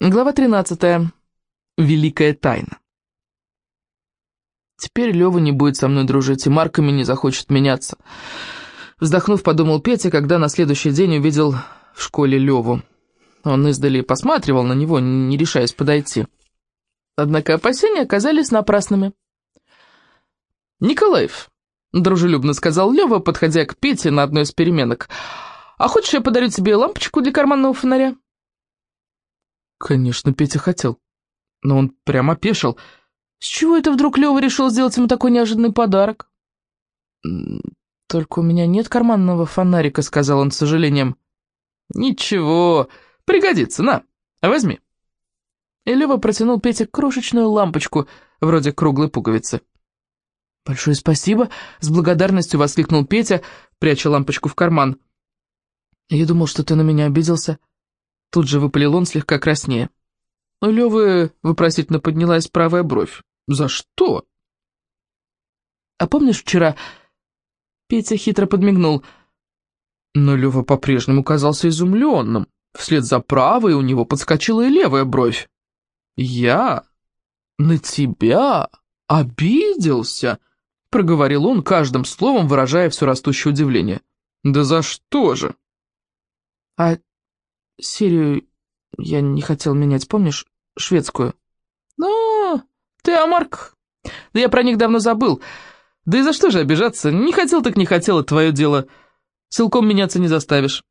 Глава 13. Великая тайна. Теперь Лёва не будет со мной дружить, и марками не захочет меняться. Вздохнув, подумал Петя, когда на следующий день увидел в школе Лёву. Он издали посматривал на него, не решаясь подойти. Однако опасения оказались напрасными. «Николаев», — дружелюбно сказал Лёва, подходя к Пете на одной из переменок, «а хочешь, я подарю тебе лампочку для карманного фонаря?» Конечно, Петя хотел. Но он прямо опешил. С чего это вдруг Лёва решил сделать ему такой неожиданный подарок? «Только у меня нет карманного фонарика», — сказал он с сожалением. «Ничего, пригодится, на, возьми». И Лёва протянул Пете крошечную лампочку, вроде круглой пуговицы. «Большое спасибо!» — с благодарностью воскликнул Петя, пряча лампочку в карман. «Я думал, что ты на меня обиделся». Тут же выпалил он слегка краснее. У Лёвы вопросительно поднялась правая бровь. «За что?» «А помнишь вчера...» Петя хитро подмигнул. Но Лёва по-прежнему казался изумленным. Вслед за правой у него подскочила и левая бровь. «Я? На тебя? Обиделся?» Проговорил он, каждым словом выражая все растущее удивление. «Да за что же?» «А Серию я не хотел менять, помнишь? Шведскую. Ну, ты, Амарк. Да я про них давно забыл. Да и за что же обижаться? Не хотел так не хотел, это твое дело. Силком меняться не заставишь.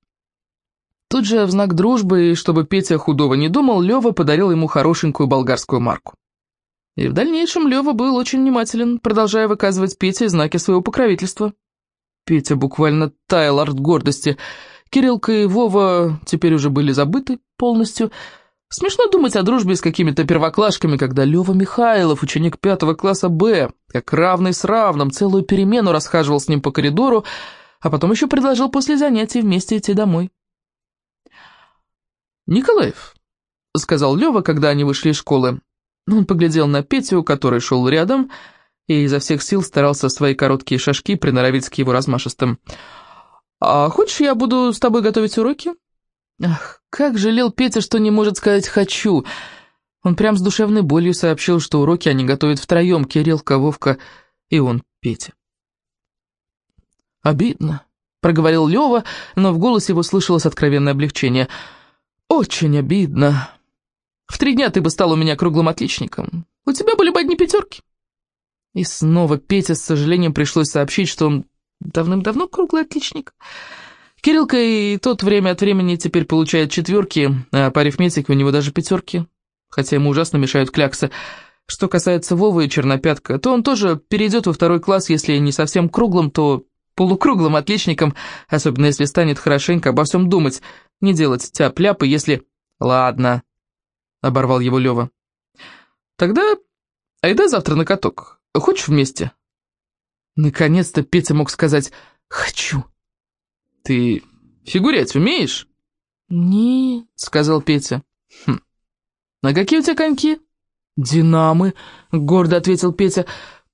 Тут же в знак дружбы, и чтобы Петя худого не думал, Лёва подарил ему хорошенькую болгарскую марку. И в дальнейшем Лёва был очень внимателен, продолжая выказывать Пете знаки своего покровительства. Петя буквально таял от гордости – Кириллка и Вова теперь уже были забыты полностью. Смешно думать о дружбе с какими-то первоклашками, когда Лёва Михайлов, ученик пятого класса «Б», как равный с равным, целую перемену расхаживал с ним по коридору, а потом еще предложил после занятий вместе идти домой. «Николаев», — сказал Лёва, когда они вышли из школы. Он поглядел на Петю, который шел рядом, и изо всех сил старался свои короткие шажки приноровить к его размашистым. «А хочешь, я буду с тобой готовить уроки?» Ах, как жалел Петя, что не может сказать «хочу». Он прям с душевной болью сообщил, что уроки они готовят втроем, Кирилл, Вовка и он, Петя. «Обидно», — проговорил Лёва, но в голосе его слышалось откровенное облегчение. «Очень обидно. В три дня ты бы стал у меня круглым отличником. У тебя были бы одни пятерки». И снова Петя с сожалением пришлось сообщить, что он Давным-давно круглый отличник. Кириллка и тот время от времени теперь получает четверки, а по арифметике у него даже пятерки, хотя ему ужасно мешают кляксы. Что касается Вовы и Чернопятка, то он тоже перейдет во второй класс, если не совсем круглым, то полукруглым отличником, особенно если станет хорошенько обо всем думать, не делать тяп-ляпы, если... «Ладно», — оборвал его Лёва. «Тогда айда завтра на каток. Хочешь вместе?» Наконец-то Петя мог сказать «хочу». «Ты фигурять умеешь?» «Не», — сказал Петя. «Хм. А какие у тебя коньки?» «Динамы», — гордо ответил Петя.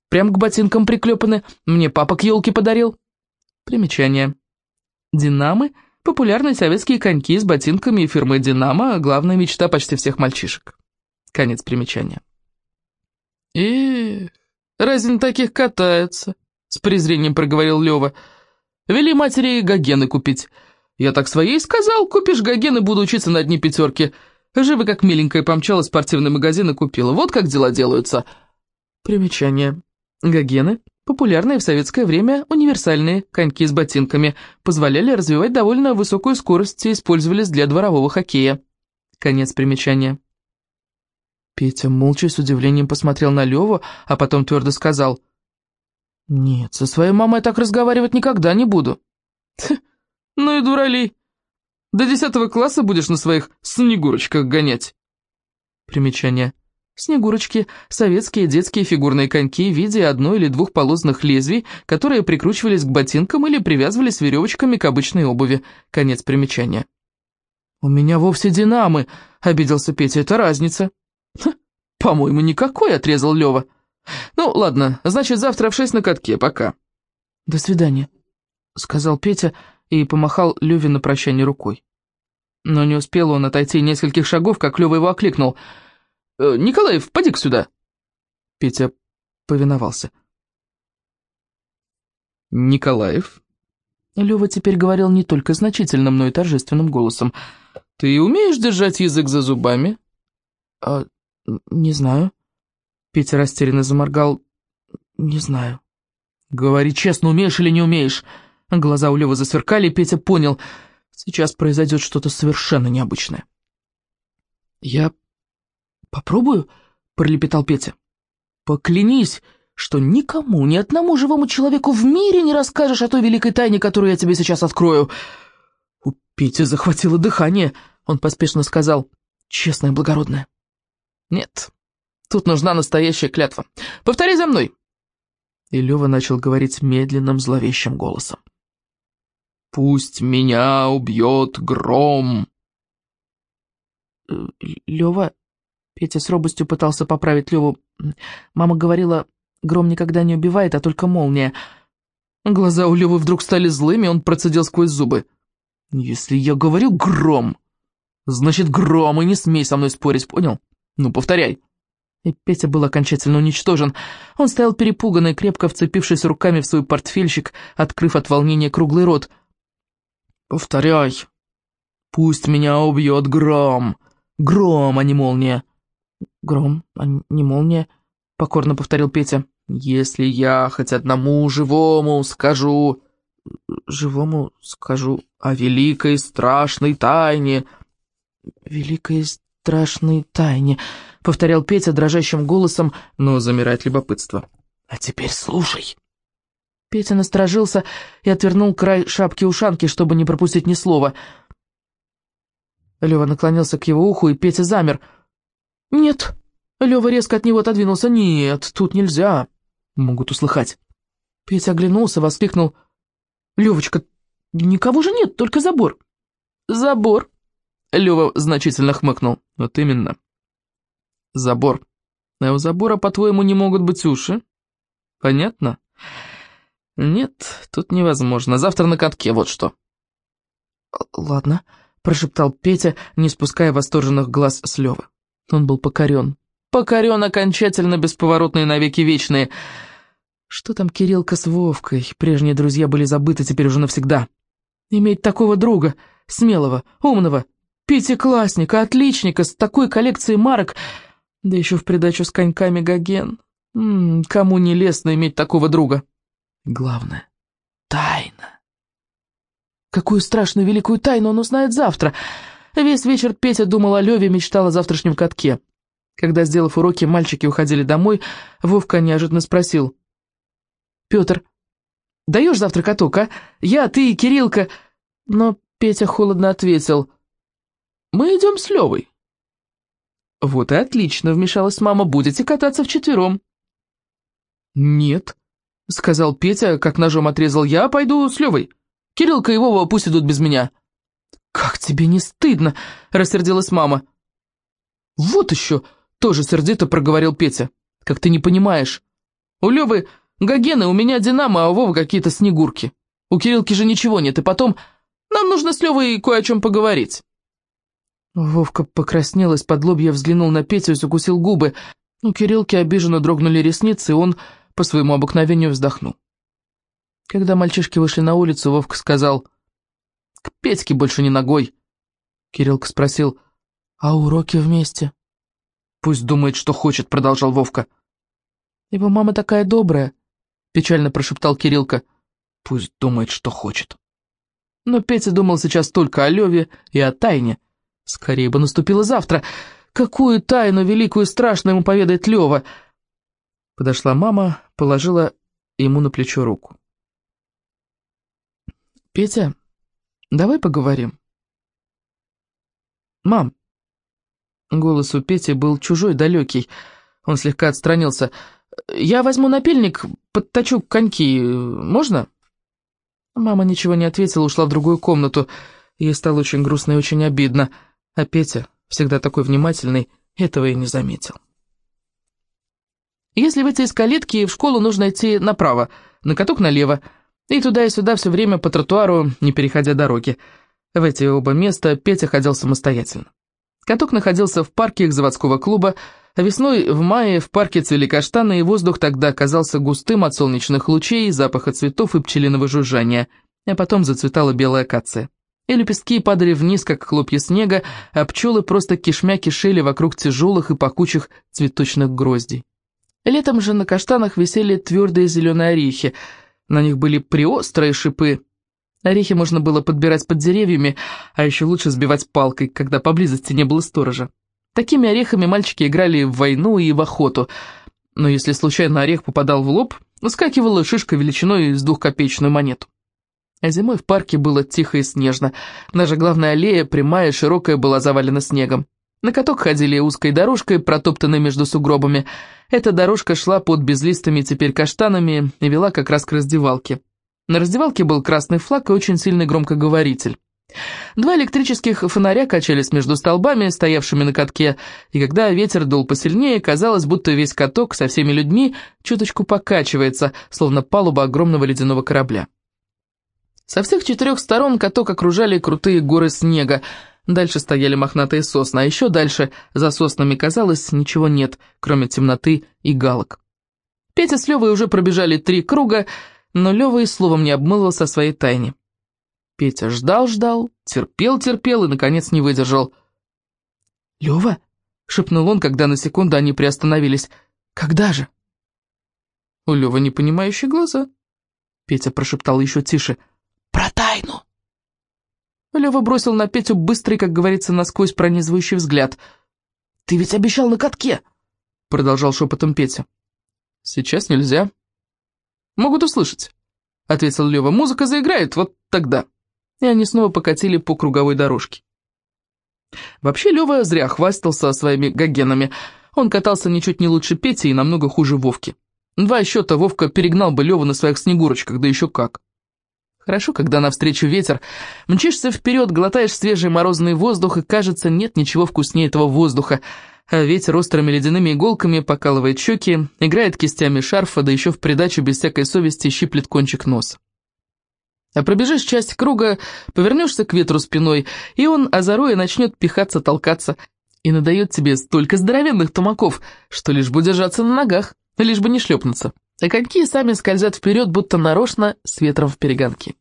«Прям к ботинкам приклепаны. Мне папа к елке подарил». Примечание. «Динамы» — популярные советские коньки с ботинками фирмы «Динамо», главная мечта почти всех мальчишек. Конец примечания. «И разве на таких катаются?» С презрением проговорил Лёва. «Вели матери гогены купить. Я так своей сказал, купишь гогены, буду учиться на одни пятерки. Живо как миленькая помчала в спортивный магазин и купила. Вот как дела делаются». Примечание. Гогены – популярные в советское время универсальные коньки с ботинками, позволяли развивать довольно высокую скорость и использовались для дворового хоккея. Конец примечания. Петя молча с удивлением посмотрел на Леву, а потом твердо сказал – «Нет, со своей мамой так разговаривать никогда не буду». «Ну и дуралей. До десятого класса будешь на своих снегурочках гонять». Примечание. Снегурочки – советские детские фигурные коньки в виде одной или двух полозных лезвий, которые прикручивались к ботинкам или привязывались веревочками к обычной обуви. Конец примечания. «У меня вовсе динамы», – обиделся Петя, – «это разница». «По-моему, никакой», – отрезал Лёва. «Ну, ладно, значит, завтра в шесть на катке, пока». «До свидания», — сказал Петя и помахал Леве на прощание рукой. Но не успел он отойти нескольких шагов, как Лёва его окликнул. «Э, «Николаев, поди-ка сюда!» Петя повиновался. «Николаев?» Лёва теперь говорил не только значительным, но и торжественным голосом. «Ты умеешь держать язык за зубами?» «А, не знаю». Петя растерянно заморгал. «Не знаю». «Говори честно, умеешь или не умеешь?» Глаза у Лёвы засверкали, и Петя понял, сейчас произойдет что-то совершенно необычное. «Я попробую?» — пролепетал Петя. «Поклянись, что никому, ни одному живому человеку в мире не расскажешь о той великой тайне, которую я тебе сейчас открою». У Пети захватило дыхание. Он поспешно сказал «Честное благородное». «Нет, тут нужна настоящая клятва. Повтори за мной». И Лёва начал говорить медленным, зловещим голосом. «Пусть меня убьет гром!» э, «Лёва...» Петя с робостью пытался поправить Лёву. «Мама говорила, гром никогда не убивает, а только молния». Глаза у Лёвы вдруг стали злыми, он процедил сквозь зубы. «Если я говорю гром, значит гром, и не смей со мной спорить, понял? Ну, повторяй!» И Петя был окончательно уничтожен. Он стоял перепуганный, крепко вцепившись руками в свой портфельчик, открыв от волнения круглый рот. «Повторяй! Пусть меня убьет гром! Гром, а не молния!» «Гром, а не молния», — покорно повторил Петя. «Если я хоть одному живому скажу...» «Живому скажу о великой страшной тайне...» «Великой страшной тайне...» — повторял Петя дрожащим голосом, но замирает любопытство. «А теперь слушай». Петя насторожился и отвернул край шапки-ушанки, чтобы не пропустить ни слова. Лёва наклонился к его уху, и Петя замер. «Нет». Лёва резко от него отодвинулся. «Нет, тут нельзя. Могут услыхать». Петя оглянулся, воскликнул. «Лёвочка, никого же нет, только забор». «Забор», — Лёва значительно хмыкнул. «Вот именно. Забор. А у забора, по-твоему, не могут быть уши? Понятно? Нет, тут невозможно. Завтра на катке, вот что. Ладно, прошептал Петя, не спуская восторженных глаз с Лёвы. Он был покорен. Покорен окончательно, бесповоротные навеки вечные. Что там Кириллка с Вовкой? Прежние друзья были забыты теперь уже навсегда. Иметь такого друга, смелого, умного, пятиклассника, отличника, с такой коллекцией марок... Да еще в придачу с коньками Гоген. М -м, кому не лестно иметь такого друга? Главное — тайна. Какую страшную великую тайну он узнает завтра? Весь вечер Петя думал о Леве, мечтал о завтрашнем катке. Когда, сделав уроки, мальчики уходили домой, Вовка неожиданно спросил. «Петр, даешь завтра каток, а? Я, ты и Кириллка...» Но Петя холодно ответил. «Мы идем с Левой». «Вот и отлично», — вмешалась мама, — «будете кататься вчетвером». «Нет», — сказал Петя, как ножом отрезал, — «я пойду с Левой. Кириллка и Вова пусть идут без меня». «Как тебе не стыдно?» — рассердилась мама. «Вот еще!» — тоже сердито проговорил Петя. «Как ты не понимаешь. У Левы Гогены, у меня Динамо, а у Вовы какие-то снегурки. У Кириллки же ничего нет, и потом нам нужно с Левой кое о чем поговорить». Вовка покраснел, из-под лобья взглянул на Петю и закусил губы. У Кириллки обиженно дрогнули ресницы, и он по своему обыкновению вздохнул. Когда мальчишки вышли на улицу, Вовка сказал, «К Петьке больше не ногой». Кириллка спросил, «А уроки вместе?» «Пусть думает, что хочет», — продолжал Вовка. «Его мама такая добрая», — печально прошептал Кириллка. «Пусть думает, что хочет». Но Петя думал сейчас только о Леве и о тайне. Скорее бы наступило завтра. Какую тайну великую и страшную ему поведает Лева? Подошла мама, положила ему на плечо руку. «Петя, давай поговорим». «Мам». Голос у Пети был чужой, далекий. Он слегка отстранился. «Я возьму напильник, подточу коньки. Можно?» Мама ничего не ответила, ушла в другую комнату. Ей стало очень грустно и очень обидно. А Петя, всегда такой внимательный, этого и не заметил. Если выйти из калитки, в школу нужно идти направо, на каток налево, и туда и сюда все время по тротуару, не переходя дороги. В эти оба места Петя ходил самостоятельно. Каток находился в парке их заводского клуба, а весной в мае в парке цвели каштаны, и воздух тогда оказался густым от солнечных лучей, запаха цветов и пчелиного жужжания, а потом зацветала белая акация. И лепестки падали вниз, как хлопья снега, а пчелы просто кишмя кишели вокруг тяжелых и пахучих цветочных гроздей. Летом же на каштанах висели твердые зеленые орехи, на них были приострые шипы. Орехи можно было подбирать под деревьями, а еще лучше сбивать палкой, когда поблизости не было сторожа. Такими орехами мальчики играли в войну и в охоту, но если случайно орех попадал в лоб, выскакивала шишка величиной с двухкопеечную монету. А зимой в парке было тихо и снежно. Наша главная аллея, прямая и широкая, была завалена снегом. На каток ходили узкой дорожкой, протоптанной между сугробами. Эта дорожка шла под безлистыми теперь каштанами и вела как раз к раздевалке. На раздевалке был красный флаг и очень сильный громкоговоритель. Два электрических фонаря качались между столбами, стоявшими на катке, и когда ветер дул посильнее, казалось, будто весь каток со всеми людьми чуточку покачивается, словно палуба огромного ледяного корабля. Со всех четырех сторон каток окружали крутые горы снега. Дальше стояли мохнатые сосны, а еще дальше, за соснами, казалось, ничего нет, кроме темноты и галок. Петя с Левой уже пробежали три круга, но Лева и словом не обмылся о своей тайне. Петя ждал-ждал, терпел-терпел и, наконец, не выдержал. «Лева?» — шепнул он, когда на секунду они приостановились. «Когда же?» У Левы непонимающие глаза. Петя прошептал еще тише. «Про тайну!» Лева бросил на Петю быстрый, как говорится, насквозь пронизывающий взгляд. «Ты ведь обещал на катке!» — продолжал шепотом Петя. «Сейчас нельзя». «Могут услышать», — ответил Лева. «Музыка заиграет, вот тогда». И они снова покатили по круговой дорожке. Вообще Лева зря хвастался своими гогенами. Он катался ничуть не лучше Пети и намного хуже Вовки. Два счета Вовка перегнал бы Леву на своих снегурочках, да еще как. Хорошо, когда навстречу ветер, мчишься вперед, глотаешь свежий морозный воздух, и кажется, нет ничего вкуснее этого воздуха, а ветер острыми ледяными иголками покалывает щеки, играет кистями шарфа, да еще в придачу без всякой совести щиплет кончик носа. А пробежишь часть круга, повернешься к ветру спиной, и он, озароя, начнет пихаться, толкаться, и надает тебе столько здоровенных тумаков, что лишь бы держаться на ногах, лишь бы не шлепнуться а коньки сами скользят вперед, будто нарочно, с ветром в перегонки.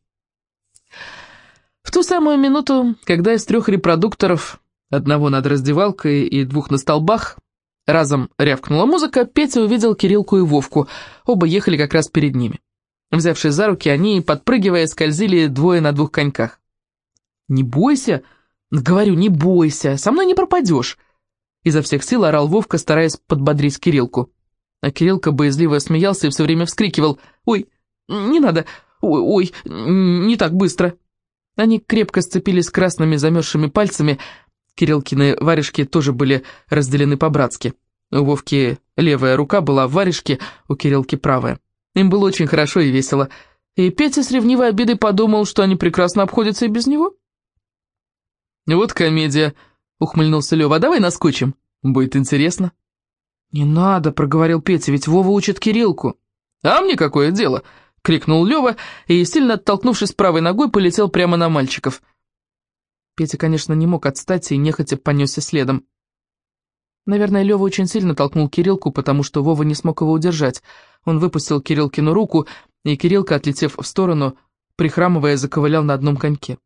В ту самую минуту, когда из трех репродукторов, одного над раздевалкой и двух на столбах, разом рявкнула музыка, Петя увидел Кириллку и Вовку, оба ехали как раз перед ними. Взявшись за руки, они, подпрыгивая, скользили двое на двух коньках. «Не бойся!» «Говорю, не бойся, со мной не пропадешь!» Изо всех сил орал Вовка, стараясь подбодрить Кириллку. А Кириллка боязливо смеялся и все время вскрикивал «Ой, не надо! Ой, ой, не так быстро!» Они крепко сцепились красными замерзшими пальцами. Кириллкины варежки тоже были разделены по-братски. У Вовки левая рука была в варежке, у Кириллки правая. Им было очень хорошо и весело. И Петя с ревнивой обидой подумал, что они прекрасно обходятся и без него. «Вот комедия», — ухмыльнулся Лёва. «А давай наскучим. Будет интересно». «Не надо», — проговорил Петя, — «ведь Вова учит Кириллку». «А мне какое дело?» — крикнул Лёва и, сильно оттолкнувшись правой ногой, полетел прямо на мальчиков. Петя, конечно, не мог отстать и нехотя понесся следом. Наверное, Лёва очень сильно толкнул Кириллку, потому что Вова не смог его удержать. Он выпустил Кириллкину руку, и Кириллка, отлетев в сторону, прихрамывая, заковылял на одном коньке.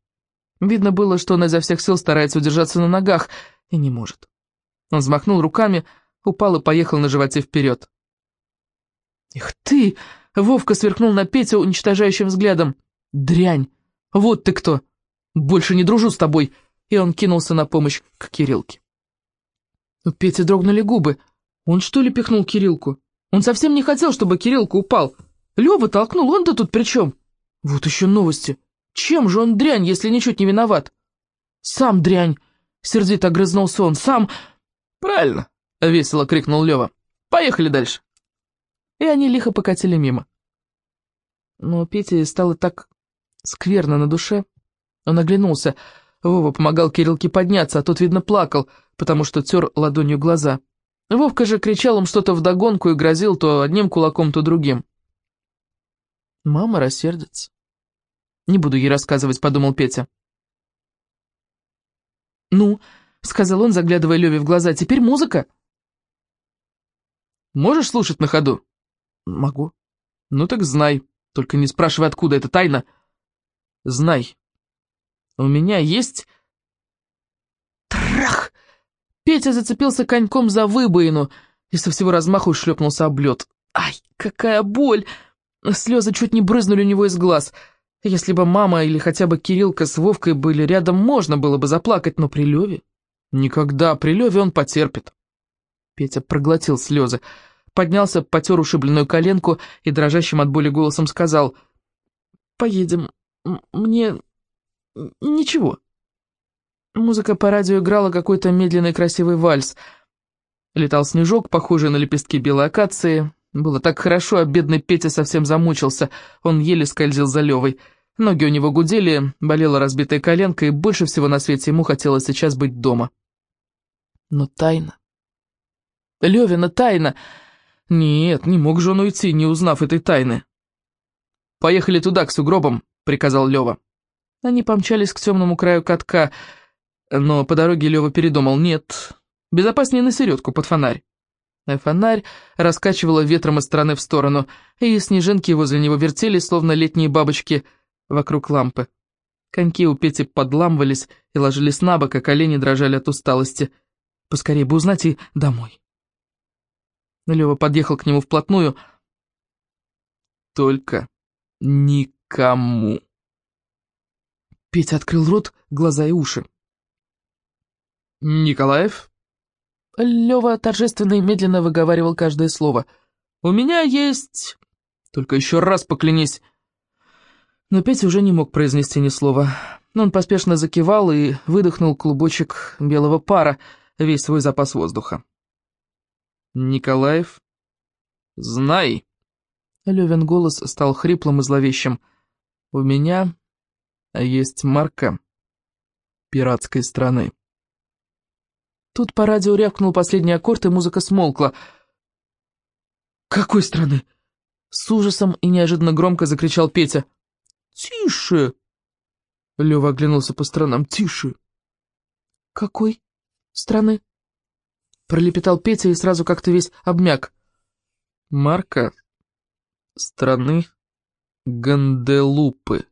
Видно было, что он изо всех сил старается удержаться на ногах, и не может. Он взмахнул руками, упал и поехал на животе вперед. «Эх ты!» — Вовка сверкнул на Петю уничтожающим взглядом. «Дрянь! Вот ты кто! Больше не дружу с тобой!» И он кинулся на помощь к Кириллке. У Пети дрогнули губы. Он что ли пихнул Кириллку? Он совсем не хотел, чтобы Кириллка упал. Лёва толкнул, он-то тут при чем? Вот еще новости. Чем же он дрянь, если ничуть не виноват? Сам дрянь, сердито огрызнулся он, сам... Правильно, — весело крикнул Лёва. «Поехали дальше!» И они лихо покатили мимо. Но Пете стало так скверно на душе. Он оглянулся. Вова помогал Кириллке подняться, а тот, видно, плакал, потому что тер ладонью глаза. Вовка же кричал им что-то вдогонку и грозил то одним кулаком, то другим. «Мама рассердится». «Не буду ей рассказывать», — подумал Петя. «Ну», — сказал он, заглядывая Леве в глаза, — «теперь музыка». «Можешь слушать на ходу?» «Могу». «Ну так знай, только не спрашивай, откуда, это тайна». «Знай, у меня есть...» Трах! Петя зацепился коньком за выбоину и со всего размаху шлепнулся об лед. «Ай, какая боль!» Слезы чуть не брызнули у него из глаз. Если бы мама или хотя бы Кириллка с Вовкой были рядом, можно было бы заплакать, но при Леве... Никогда, при Леве он потерпит. Петя проглотил слезы, поднялся, потер ушибленную коленку и дрожащим от боли голосом сказал, «Поедем, мне... ничего». Музыка по радио играла какой-то медленный красивый вальс. Летал снежок, похожий на лепестки белой акации, было так хорошо, а бедный Петя совсем замучился. Он еле скользил за Левой. Ноги у него гудели, болела разбитая коленка, и больше всего на свете ему хотелось сейчас быть дома. Но тайна... Левина тайна... Нет, не мог же он уйти, не узнав этой тайны. «Поехали туда, к сугробам», — приказал Лева. Они помчались к темному краю катка, но по дороге Лева передумал. «Нет, безопаснее на середку, под фонарь». А фонарь раскачивало ветром из стороны в сторону, и снежинки возле него вертелись, словно летние бабочки вокруг лампы. Коньки у Пети подламывались и ложились на бок, а колени дрожали от усталости. Поскорее бы узнать и домой. Лёва подъехал к нему вплотную. Только никому. Петя открыл рот, глаза и уши. «Николаев?» Лёва торжественно и медленно выговаривал каждое слово. «У меня есть... Только еще раз поклянись...» Но Петя уже не мог произнести ни слова. Он поспешно закивал и выдохнул клубочек белого пара, весь свой запас воздуха. «Николаев, знай...» Левин голос стал хриплым и зловещим. «У меня есть марка пиратской страны». Тут по радио рявкнул последний аккорд, и музыка смолкла. «Какой страны?» С ужасом и неожиданно громко закричал Петя. «Тише!» Лёва оглянулся по сторонам. «Тише!» «Какой страны?» Пролепетал Петя и сразу как-то весь обмяк. «Марка страны Ганделупы».